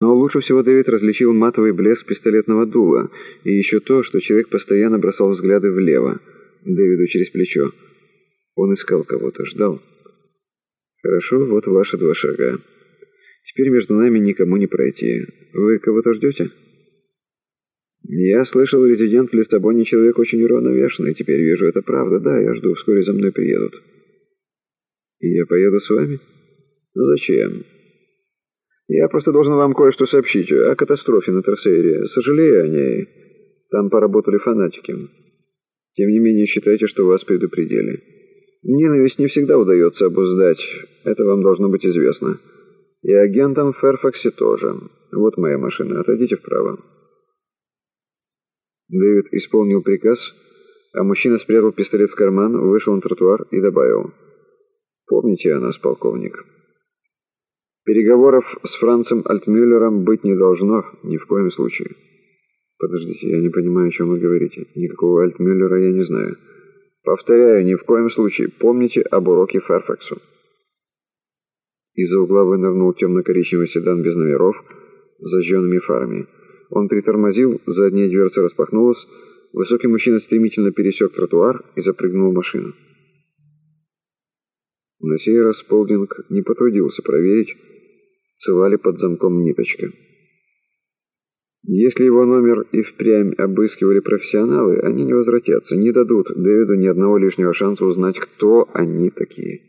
Но лучше всего Дэвид различил матовый блеск пистолетного дула и еще то, что человек постоянно бросал взгляды влево, Дэвиду через плечо. Он искал кого-то, ждал. «Хорошо, вот ваши два шага. Теперь между нами никому не пройти. Вы кого-то ждете?» «Я слышал, резидент в Лиссабоне человек очень уравновешенный. Теперь вижу, это правда. Да, я жду, вскоре за мной приедут». «И я поеду с вами?» «Зачем?» «Я просто должен вам кое-что сообщить о катастрофе на Терсейре. Сожалею о ней. Там поработали фанатики. Тем не менее, считайте, что вас предупредили. Ненависть не всегда удается обуздать. Это вам должно быть известно. И агентам Ферфаксе тоже. Вот моя машина. Отойдите вправо». Дэвид исполнил приказ, а мужчина спрятал пистолет в карман, вышел на тротуар и добавил. «Помните о нас, полковник». Переговоров с Францем Альтмюллером быть не должно, ни в коем случае. Подождите, я не понимаю, о чем вы говорите. Никакого Альтмюллера я не знаю. Повторяю, ни в коем случае. Помните об уроке Ферфаксу. Из-за угла вынырнул темно-коричневый седан без номеров, с зажженными фарами. Он притормозил, задняя дверца распахнулась, высокий мужчина стремительно пересек тротуар и запрыгнул в машину. На сей раз Полдинг не потрудился проверить, цела ли под замком ниточка. Если его номер и впрямь обыскивали профессионалы, они не возвратятся, не дадут Дэвиду ни одного лишнего шанса узнать, кто они такие.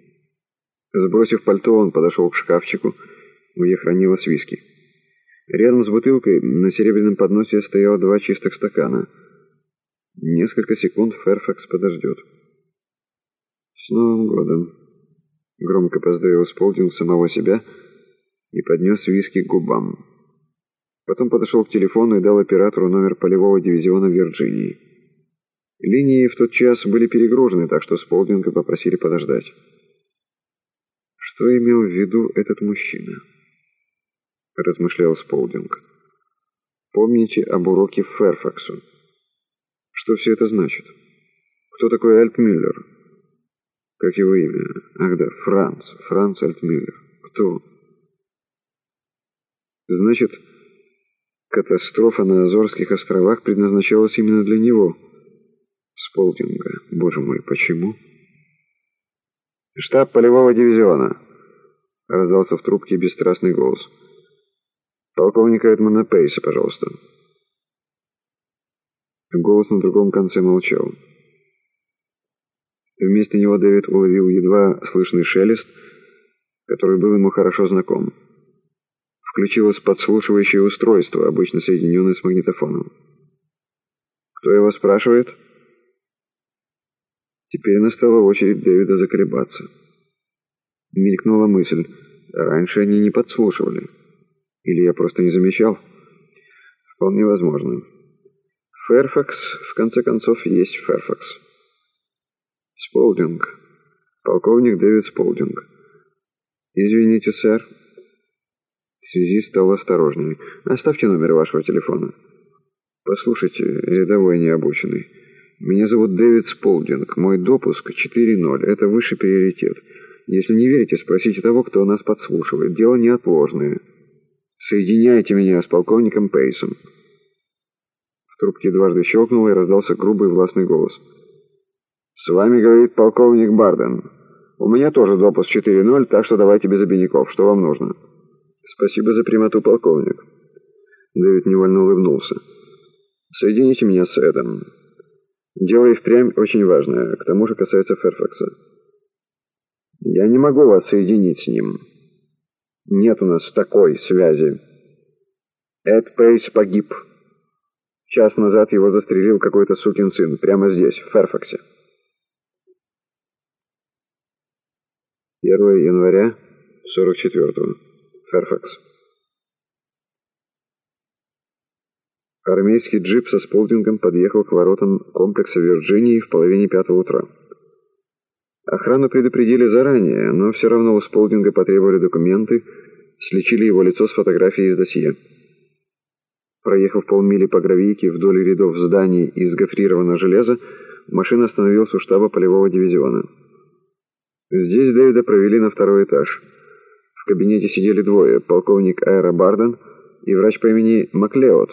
Сбросив пальто, он подошел к шкафчику, где хранилось виски. Рядом с бутылкой на серебряном подносе стояло два чистых стакана. Несколько секунд Ферфакс подождет. «С Новым годом!» Громко поздравил Сполдинг самого себя и поднес виски к губам. Потом подошел к телефону и дал оператору номер полевого дивизиона Вирджинии. Линии в тот час были перегружены, так что Сполдинга попросили подождать. Что имел в виду этот мужчина? размышлял Сполдинг. Помните об уроке Ферфаксу. Что все это значит? Кто такой Альтмюллер? Как его имя? Ах да, Франц. Франц Альтмюллер. Кто? Значит, катастрофа на Азорских островах предназначалась именно для него. Сполдинга. Боже мой, почему? «Штаб полевого дивизиона», — раздался в трубке бесстрастный голос. «Полковника Эдмона Пейса, пожалуйста». Голос на другом конце молчал. Вместо него Дэвид уловил едва слышный шелест, который был ему хорошо знаком. Включилось подслушивающее устройство, обычно соединенное с магнитофоном. «Кто его спрашивает?» Теперь настала очередь Дэвида заколебаться. Мелькнула мысль, раньше они не подслушивали. Или я просто не замечал? Вполне возможно. Ферфакс, в конце концов, есть Ферфакс. Сполдинг. Полковник Дэвид Сполдинг. Извините, сэр. Связи стал осторожнее. Оставьте номер вашего телефона. Послушайте, рядовой необученный. Меня зовут Дэвид Сполдинг. Мой допуск 4.0. Это высший приоритет. Если не верите, спросите того, кто нас подслушивает. Дело неотложное. Соединяйте меня с полковником Пейсом». В трубке дважды щелкнуло и раздался грубый властный голос. «С вами говорит полковник Барден. У меня тоже допуск 4.0, так что давайте без обиняков. Что вам нужно?» «Спасибо за прямоту, полковник». Дэвид невольно улыбнулся. «Соедините меня с Эдом. Дело и впрямь очень важное, к тому же касается Ферфакса. Я не могу вас соединить с ним». Нет у нас такой связи. Эд Пейс погиб. Час назад его застрелил какой-то сукин сын, прямо здесь, в Ферфаксе. 1 января 44-го. Ферфакс. Армейский джип со сполдингом подъехал к воротам комплекса Вирджинии в половине пятого утра. Охрану предупредили заранее, но все равно у Сполдинга потребовали документы, сличили его лицо с фотографией из досье. Проехав полмили по гравийке вдоль рядов зданий из гофрированного железа, машина остановилась у штаба полевого дивизиона. Здесь Дэвида провели на второй этаж. В кабинете сидели двое, полковник Айра Барден и врач по имени Маклеод.